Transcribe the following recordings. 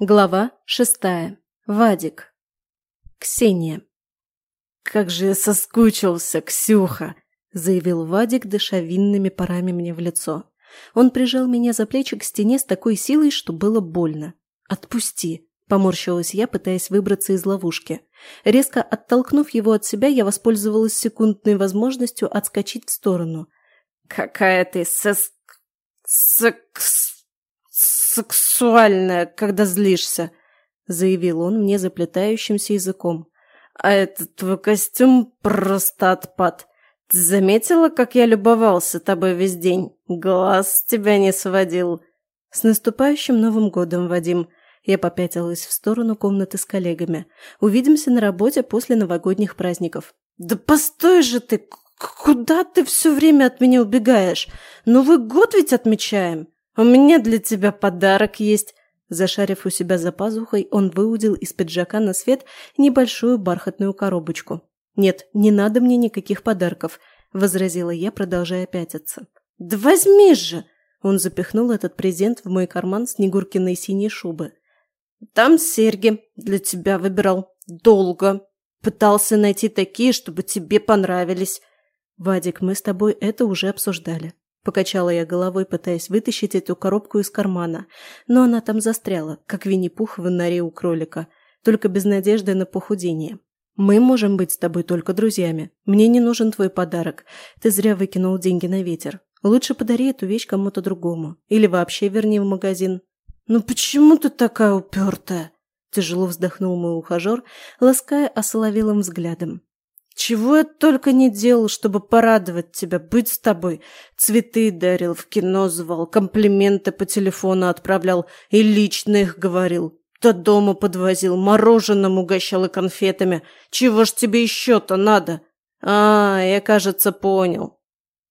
Глава шестая. Вадик. Ксения. «Как же я соскучился, Ксюха!» – заявил Вадик, дыша винными парами мне в лицо. Он прижал меня за плечи к стене с такой силой, что было больно. «Отпусти!» – поморщилась я, пытаясь выбраться из ловушки. Резко оттолкнув его от себя, я воспользовалась секундной возможностью отскочить в сторону. «Какая ты сос... секс сексуальная, когда злишься», — заявил он мне заплетающимся языком. «А этот твой костюм просто отпад. Ты заметила, как я любовался тобой весь день? Глаз тебя не сводил». «С наступающим Новым годом, Вадим!» Я попятилась в сторону комнаты с коллегами. «Увидимся на работе после новогодних праздников». «Да постой же ты! Куда ты все время от меня убегаешь? Новый год ведь отмечаем!» «У меня для тебя подарок есть!» Зашарив у себя за пазухой, он выудил из пиджака на свет небольшую бархатную коробочку. «Нет, не надо мне никаких подарков», – возразила я, продолжая пятиться. «Да возьми же!» Он запихнул этот презент в мой карман Снегуркиной синей шубы. «Там серьги для тебя выбирал. Долго. Пытался найти такие, чтобы тебе понравились». «Вадик, мы с тобой это уже обсуждали. Покачала я головой, пытаясь вытащить эту коробку из кармана, но она там застряла, как Винни-Пух в норе у кролика, только без надежды на похудение. «Мы можем быть с тобой только друзьями. Мне не нужен твой подарок. Ты зря выкинул деньги на ветер. Лучше подари эту вещь кому-то другому. Или вообще верни в магазин». «Ну почему ты такая упертая?» Тяжело вздохнул мой ухажер, лаская осоловелым взглядом. Чего я только не делал, чтобы порадовать тебя, быть с тобой. Цветы дарил, в кино звал, комплименты по телефону отправлял и лично их говорил. До дома подвозил, мороженым угощал и конфетами. Чего ж тебе еще-то надо? А, я, кажется, понял.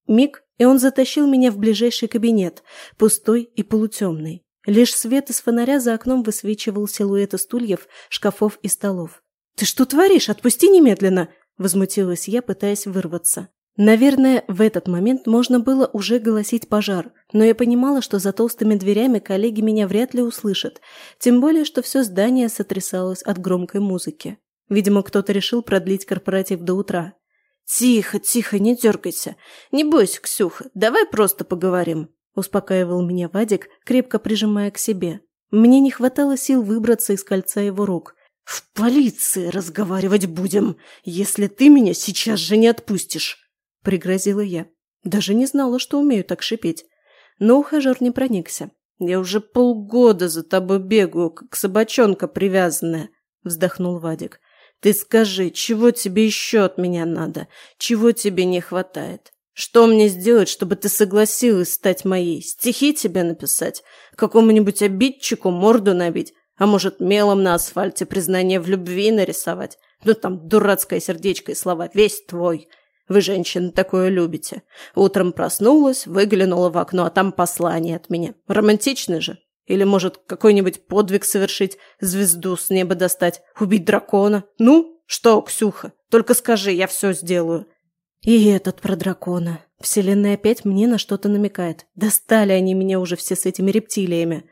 Миг, и он затащил меня в ближайший кабинет, пустой и полутемный. Лишь свет из фонаря за окном высвечивал силуэты стульев, шкафов и столов. «Ты что творишь? Отпусти немедленно!» Возмутилась я, пытаясь вырваться. Наверное, в этот момент можно было уже голосить пожар, но я понимала, что за толстыми дверями коллеги меня вряд ли услышат, тем более, что все здание сотрясалось от громкой музыки. Видимо, кто-то решил продлить корпоратив до утра. «Тихо, тихо, не дергайся. Не бойся, Ксюха, давай просто поговорим», – успокаивал меня Вадик, крепко прижимая к себе. Мне не хватало сил выбраться из кольца его рук – «В полиции разговаривать будем, если ты меня сейчас же не отпустишь», – пригрозила я. Даже не знала, что умею так шипеть. Но ухажер не проникся. «Я уже полгода за тобой бегаю, как собачонка привязанная», – вздохнул Вадик. «Ты скажи, чего тебе еще от меня надо? Чего тебе не хватает? Что мне сделать, чтобы ты согласилась стать моей? Стихи тебе написать? Какому-нибудь обидчику морду набить? А может, мелом на асфальте признание в любви нарисовать? Ну там дурацкое сердечко и слова «весь твой». Вы, женщины, такое любите. Утром проснулась, выглянула в окно, а там послание от меня. Романтично же. Или, может, какой-нибудь подвиг совершить, звезду с неба достать, убить дракона? Ну, что, Ксюха, только скажи, я все сделаю. И этот про дракона. Вселенная опять мне на что-то намекает. Достали они меня уже все с этими рептилиями.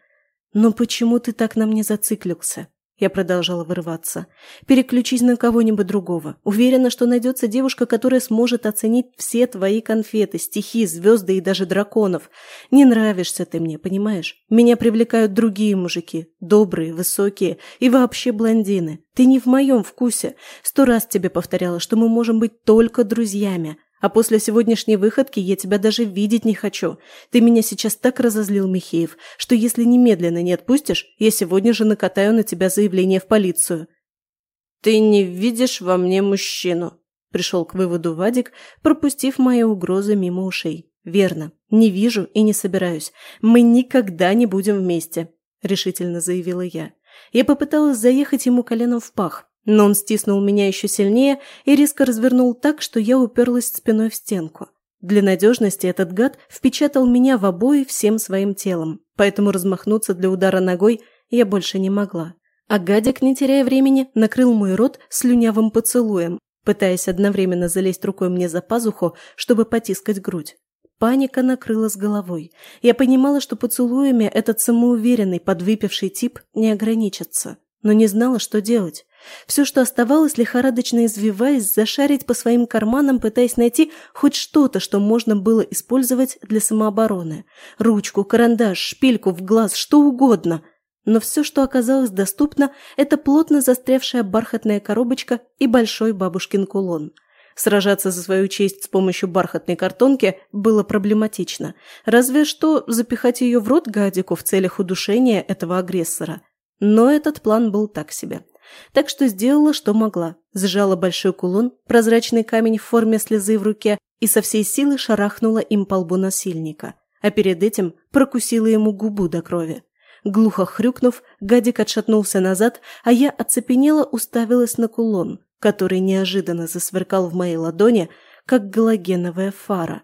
«Но почему ты так на мне зациклился?» Я продолжала вырываться. «Переключись на кого-нибудь другого. Уверена, что найдется девушка, которая сможет оценить все твои конфеты, стихи, звезды и даже драконов. Не нравишься ты мне, понимаешь? Меня привлекают другие мужики. Добрые, высокие и вообще блондины. Ты не в моем вкусе. Сто раз тебе повторяла, что мы можем быть только друзьями. А после сегодняшней выходки я тебя даже видеть не хочу. Ты меня сейчас так разозлил, Михеев, что если немедленно не отпустишь, я сегодня же накатаю на тебя заявление в полицию». «Ты не видишь во мне мужчину», – пришел к выводу Вадик, пропустив мои угрозы мимо ушей. «Верно. Не вижу и не собираюсь. Мы никогда не будем вместе», – решительно заявила я. Я попыталась заехать ему коленом в пах, но он стиснул меня еще сильнее и резко развернул так, что я уперлась спиной в стенку. Для надежности этот гад впечатал меня в обои всем своим телом, поэтому размахнуться для удара ногой я больше не могла. А гадик, не теряя времени, накрыл мой рот слюнявым поцелуем, пытаясь одновременно залезть рукой мне за пазуху, чтобы потискать грудь. Паника накрыла с головой. Я понимала, что поцелуями этот самоуверенный, подвыпивший тип не ограничится, но не знала, что делать. Все, что оставалось, лихорадочно извиваясь, зашарить по своим карманам, пытаясь найти хоть что-то, что можно было использовать для самообороны. Ручку, карандаш, шпильку в глаз, что угодно. Но все, что оказалось доступно, это плотно застрявшая бархатная коробочка и большой бабушкин кулон. Сражаться за свою честь с помощью бархатной картонки было проблематично. Разве что запихать ее в рот гадику в целях удушения этого агрессора. Но этот план был так себе. Так что сделала, что могла. Сжала большой кулон, прозрачный камень в форме слезы в руке и со всей силы шарахнула им по лбу насильника. А перед этим прокусила ему губу до крови. Глухо хрюкнув, гадик отшатнулся назад, а я оцепенела уставилась на кулон, который неожиданно засверкал в моей ладони, как галогеновая фара.